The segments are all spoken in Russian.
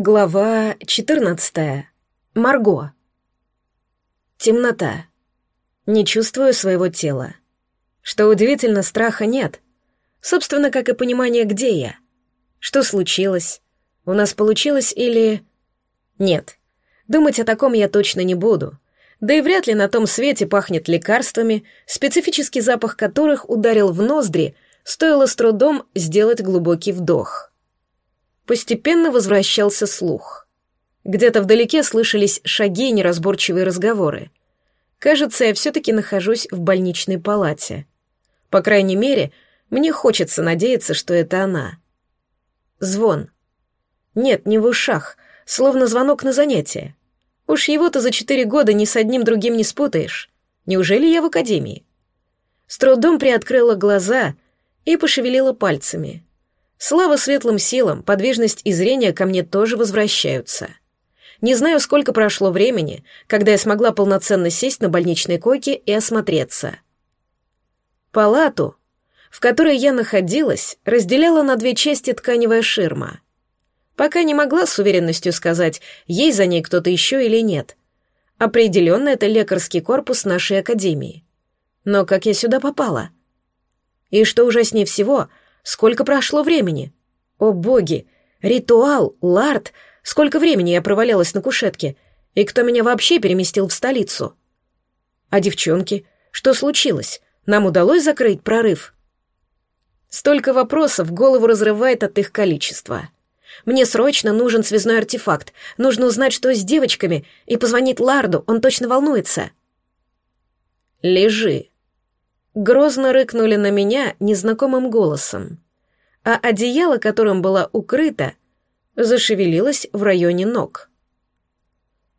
Глава 14. Марго. Темнота. Не чувствую своего тела. Что удивительно, страха нет. Собственно, как и понимание, где я. Что случилось? У нас получилось или... Нет. Думать о таком я точно не буду. Да и вряд ли на том свете пахнет лекарствами, специфический запах которых ударил в ноздри, стоило с трудом сделать глубокий вдох. Постепенно возвращался слух. Где-то вдалеке слышались шаги и неразборчивые разговоры. Кажется, я все-таки нахожусь в больничной палате. По крайней мере, мне хочется надеяться, что это она. Звон. Нет, не в ушах, словно звонок на занятие. Уж его-то за четыре года ни с одним другим не спутаешь. Неужели я в академии? С трудом приоткрыла глаза и пошевелила пальцами. Слава светлым силам, подвижность и зрение ко мне тоже возвращаются. Не знаю, сколько прошло времени, когда я смогла полноценно сесть на больничной койке и осмотреться. Палату, в которой я находилась, разделяла на две части тканевая ширма. Пока не могла с уверенностью сказать, есть за ней кто-то еще или нет. Определенно, это лекарский корпус нашей академии. Но как я сюда попала? И что ужаснее всего — Сколько прошло времени? О боги! Ритуал, лард! Сколько времени я провалялась на кушетке? И кто меня вообще переместил в столицу? А девчонки? Что случилось? Нам удалось закрыть прорыв? Столько вопросов голову разрывает от их количества. Мне срочно нужен связной артефакт. Нужно узнать, что с девочками, и позвонить Ларду, он точно волнуется. «Лежи», грозно рыкнули на меня незнакомым голосом, а одеяло, которым была укрыта, зашевелилось в районе ног.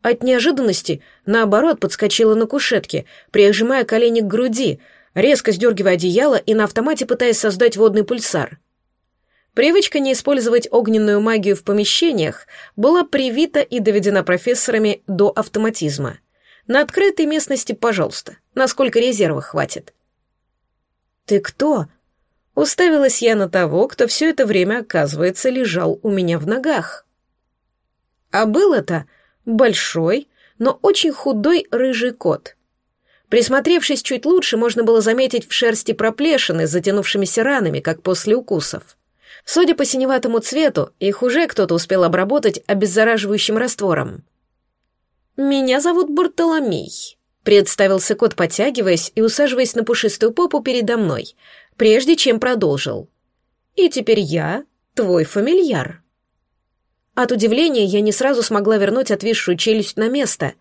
От неожиданности, наоборот, подскочила на кушетке, прижимая колени к груди, резко сдергивая одеяло и на автомате пытаясь создать водный пульсар. Привычка не использовать огненную магию в помещениях была привита и доведена профессорами до автоматизма. На открытой местности, пожалуйста, насколько резерва хватит. «Ты кто?» Уставилась я на того, кто все это время, оказывается, лежал у меня в ногах. А был это большой, но очень худой рыжий кот. Присмотревшись чуть лучше, можно было заметить в шерсти проплешины с затянувшимися ранами, как после укусов. Судя по синеватому цвету, их уже кто-то успел обработать обеззараживающим раствором. «Меня зовут Бартоломей», Представился кот, подтягиваясь и усаживаясь на пушистую попу передо мной, прежде чем продолжил. «И теперь я твой фамильяр». От удивления я не сразу смогла вернуть отвисшую челюсть на место.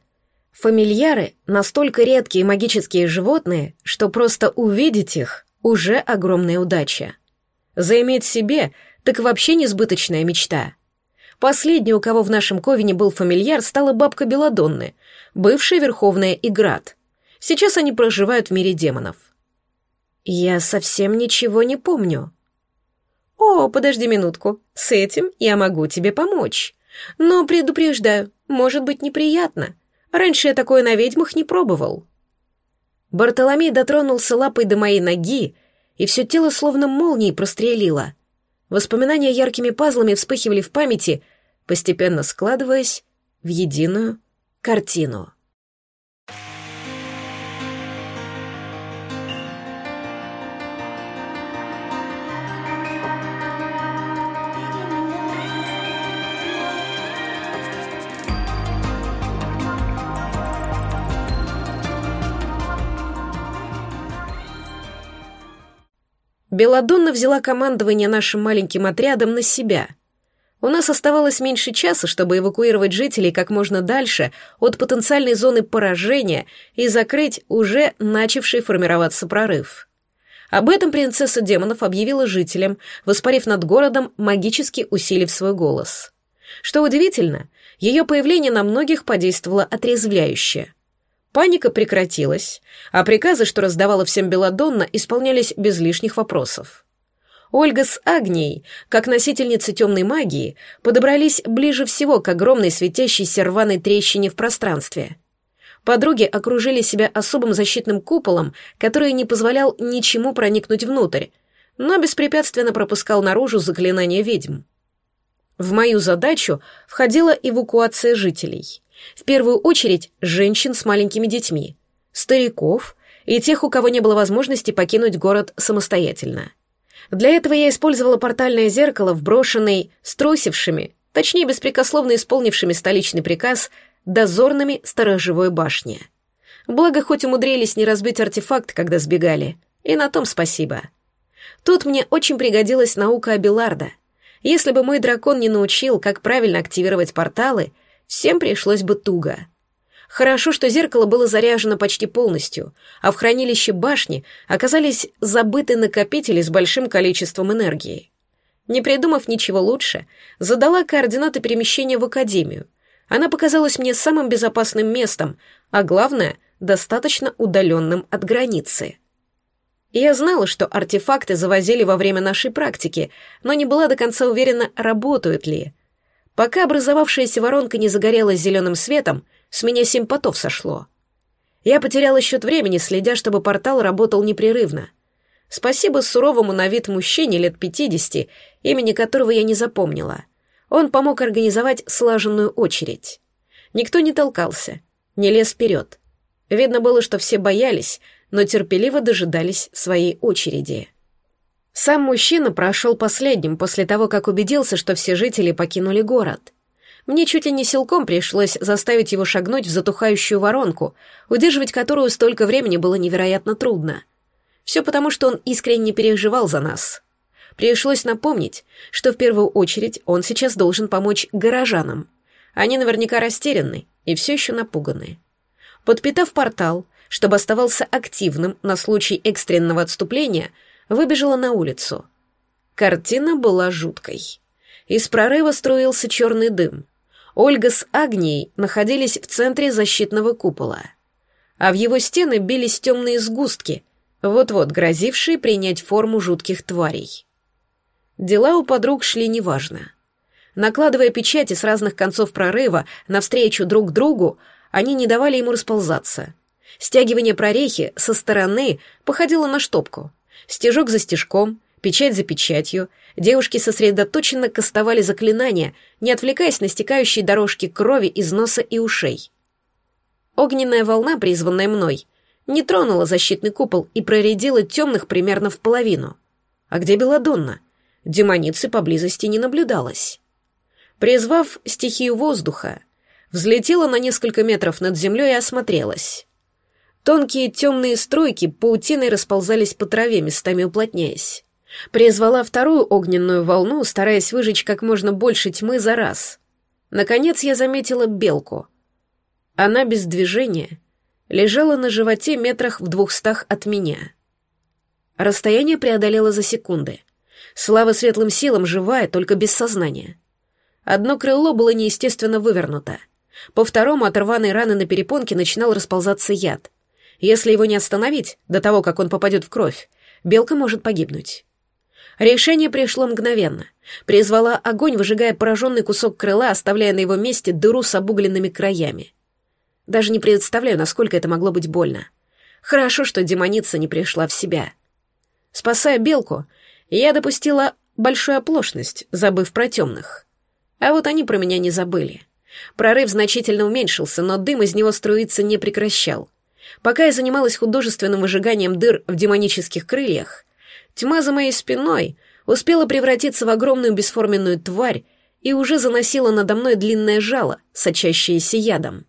Фамильяры — настолько редкие магические животные, что просто увидеть их — уже огромная удача. Заиметь себе — так вообще несбыточная мечта. Последней, у кого в нашем ковине был фамильяр, стала бабка Беладонны, бывшая Верховная Играт. Сейчас они проживают в мире демонов. Я совсем ничего не помню. О, подожди минутку, с этим я могу тебе помочь. Но предупреждаю, может быть неприятно. Раньше я такое на ведьмах не пробовал. Бартоломей дотронулся лапой до моей ноги, и все тело словно молнией прострелило. Воспоминания яркими пазлами вспыхивали в памяти, постепенно складываясь в единую картину. Беладонна взяла командование нашим маленьким отрядом на себя. У нас оставалось меньше часа, чтобы эвакуировать жителей как можно дальше от потенциальной зоны поражения и закрыть уже начавший формироваться прорыв. Об этом принцесса демонов объявила жителям, воспарив над городом, магически усилив свой голос. Что удивительно, ее появление на многих подействовало отрезвляюще. Паника прекратилась, а приказы, что раздавала всем Беладонна, исполнялись без лишних вопросов. Ольга с Агнией, как носительницы темной магии, подобрались ближе всего к огромной светящейся рваной трещине в пространстве. Подруги окружили себя особым защитным куполом, который не позволял ничему проникнуть внутрь, но беспрепятственно пропускал наружу заклинания ведьм. В мою задачу входила эвакуация жителей. В первую очередь женщин с маленькими детьми, стариков и тех, у кого не было возможности покинуть город самостоятельно. Для этого я использовала портальное зеркало, вброшенное струсившими, точнее, беспрекословно исполнившими столичный приказ, дозорными сторожевой башни. Благо, хоть умудрились не разбить артефакт, когда сбегали, и на том спасибо. Тут мне очень пригодилась наука Абиларда. Если бы мой дракон не научил, как правильно активировать порталы, всем пришлось бы туго. Хорошо, что зеркало было заряжено почти полностью, а в хранилище башни оказались забыты накопители с большим количеством энергии. Не придумав ничего лучше, задала координаты перемещения в Академию. Она показалась мне самым безопасным местом, а главное, достаточно удаленным от границы. Я знала, что артефакты завозили во время нашей практики, но не была до конца уверена, работают ли. Пока образовавшаяся воронка не загорелась зеленым светом, с меня семь потов сошло. Я потеряла счет времени, следя, чтобы портал работал непрерывно. Спасибо суровому на вид мужчине лет пятидесяти, имени которого я не запомнила. Он помог организовать слаженную очередь. Никто не толкался, не лез вперед. Видно было, что все боялись, но терпеливо дожидались своей очереди. Сам мужчина прошел последним после того, как убедился, что все жители покинули город. Мне чуть ли не силком пришлось заставить его шагнуть в затухающую воронку, удерживать которую столько времени было невероятно трудно. Все потому, что он искренне переживал за нас. Пришлось напомнить, что в первую очередь он сейчас должен помочь горожанам. Они наверняка растеряны и все еще напуганы. Подпитав портал, чтобы оставался активным на случай экстренного отступления, выбежала на улицу. Картина была жуткой. Из прорыва струился черный дым. Ольга с Агнией находились в центре защитного купола. А в его стены бились темные сгустки, вот-вот грозившие принять форму жутких тварей. Дела у подруг шли неважно. Накладывая печати с разных концов прорыва навстречу друг другу, они не давали ему расползаться. Стягивание прорехи со стороны походило на штопку. Стежок за стежком, печать за печатью, девушки сосредоточенно кастовали заклинания, не отвлекаясь на стекающие дорожки крови из носа и ушей. Огненная волна, призванная мной, не тронула защитный купол и проредила темных примерно в половину. А где Беладонна? Демоницы поблизости не наблюдалось. Призвав стихию воздуха, взлетела на несколько метров над землей и осмотрелась. Тонкие темные струйки паутиной расползались по траве, местами уплотняясь. Призвала вторую огненную волну, стараясь выжечь как можно больше тьмы за раз. Наконец я заметила белку. Она без движения лежала на животе метрах в двухстах от меня. Расстояние преодолела за секунды. Слава светлым силам живая, только без сознания. Одно крыло было неестественно вывернуто. По второму от рваной раны на перепонке начинал расползаться яд. Если его не остановить до того, как он попадет в кровь, белка может погибнуть. Решение пришло мгновенно. Призвала огонь, выжигая пораженный кусок крыла, оставляя на его месте дыру с обугленными краями. Даже не представляю, насколько это могло быть больно. Хорошо, что демоница не пришла в себя. Спасая белку, я допустила большую оплошность, забыв про темных. А вот они про меня не забыли. Прорыв значительно уменьшился, но дым из него струиться не прекращал. Пока я занималась художественным выжиганием дыр в демонических крыльях, Тьма за моей спиной успела превратиться в огромную бесформенную тварь и уже заносила надо мной длинное жало, сочащееся ядом.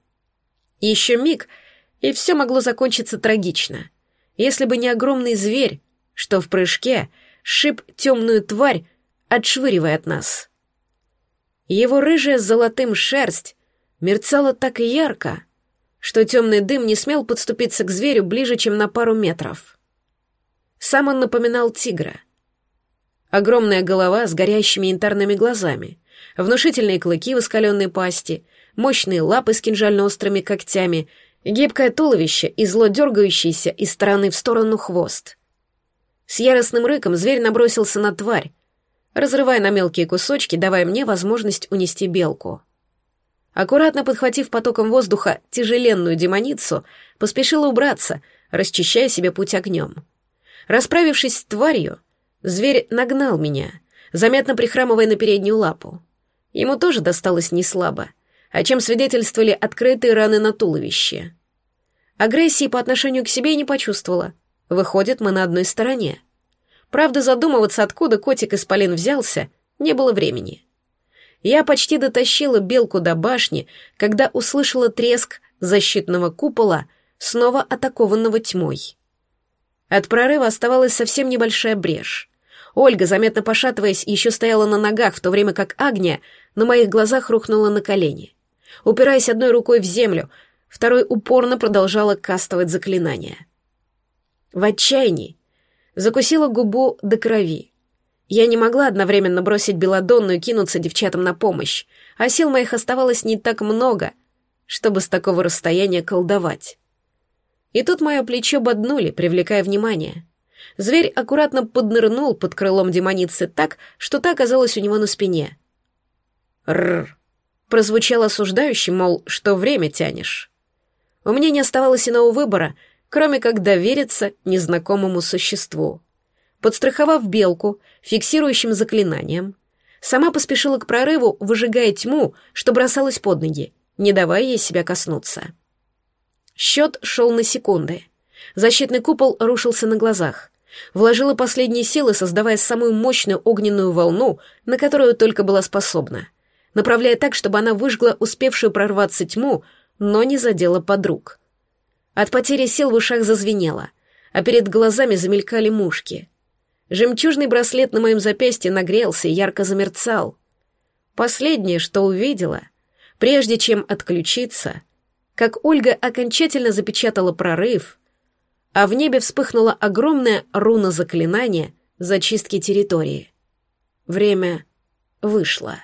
Еще миг, и все могло закончиться трагично, если бы не огромный зверь, что в прыжке шип темную тварь, отшвыривая от нас. Его рыжая с золотым шерсть мерцала так ярко, что темный дым не смел подступиться к зверю ближе, чем на пару метров. Сам он напоминал тигра. Огромная голова с горящими янтарными глазами, внушительные клыки в искаленной пасти, мощные лапы с кинжально-острыми когтями, гибкое туловище и зло дергающийся из стороны в сторону хвост. С яростным рыком зверь набросился на тварь, разрывая на мелкие кусочки, давая мне возможность унести белку. Аккуратно подхватив потоком воздуха тяжеленную демоницу, поспешила убраться, расчищая себе путь огнем. Расправившись с тварью, зверь нагнал меня, заметно прихрамывая на переднюю лапу. Ему тоже досталось неслабо, о чем свидетельствовали открытые раны на туловище. Агрессии по отношению к себе не почувствовала. Выходит, мы на одной стороне. Правда, задумываться, откуда котик из Полин взялся, не было времени. Я почти дотащила белку до башни, когда услышала треск защитного купола, снова атакованного тьмой. От прорыва оставалась совсем небольшая брешь. Ольга, заметно пошатываясь, еще стояла на ногах, в то время как Агния на моих глазах рухнула на колени. Упираясь одной рукой в землю, второй упорно продолжала кастовать заклинания. В отчаянии закусила губу до крови. Я не могла одновременно бросить Беладонну и кинуться девчатам на помощь, а сил моих оставалось не так много, чтобы с такого расстояния колдовать. И тут мое плечо боднули, привлекая внимание. Зверь аккуратно поднырнул под крылом демоницы так, что та оказалась у него на спине. «Рррр!» прозвучал осуждающий, мол, что время тянешь. У меня не оставалось иного выбора, кроме как довериться незнакомому существу. Подстраховав белку, фиксирующим заклинанием, сама поспешила к прорыву, выжигая тьму, что бросалась под ноги, не давая ей себя коснуться. Счет шел на секунды. Защитный купол рушился на глазах. Вложила последние силы, создавая самую мощную огненную волну, на которую только была способна, направляя так, чтобы она выжгла успевшую прорваться тьму, но не задела подруг. От потери сил в ушах зазвенело, а перед глазами замелькали мушки. Жемчужный браслет на моем запястье нагрелся и ярко замерцал. Последнее, что увидела, прежде чем отключиться — как Ольга окончательно запечатала прорыв, а в небе вспыхнула огромная руна заклинания зачистки территории. Время вышло.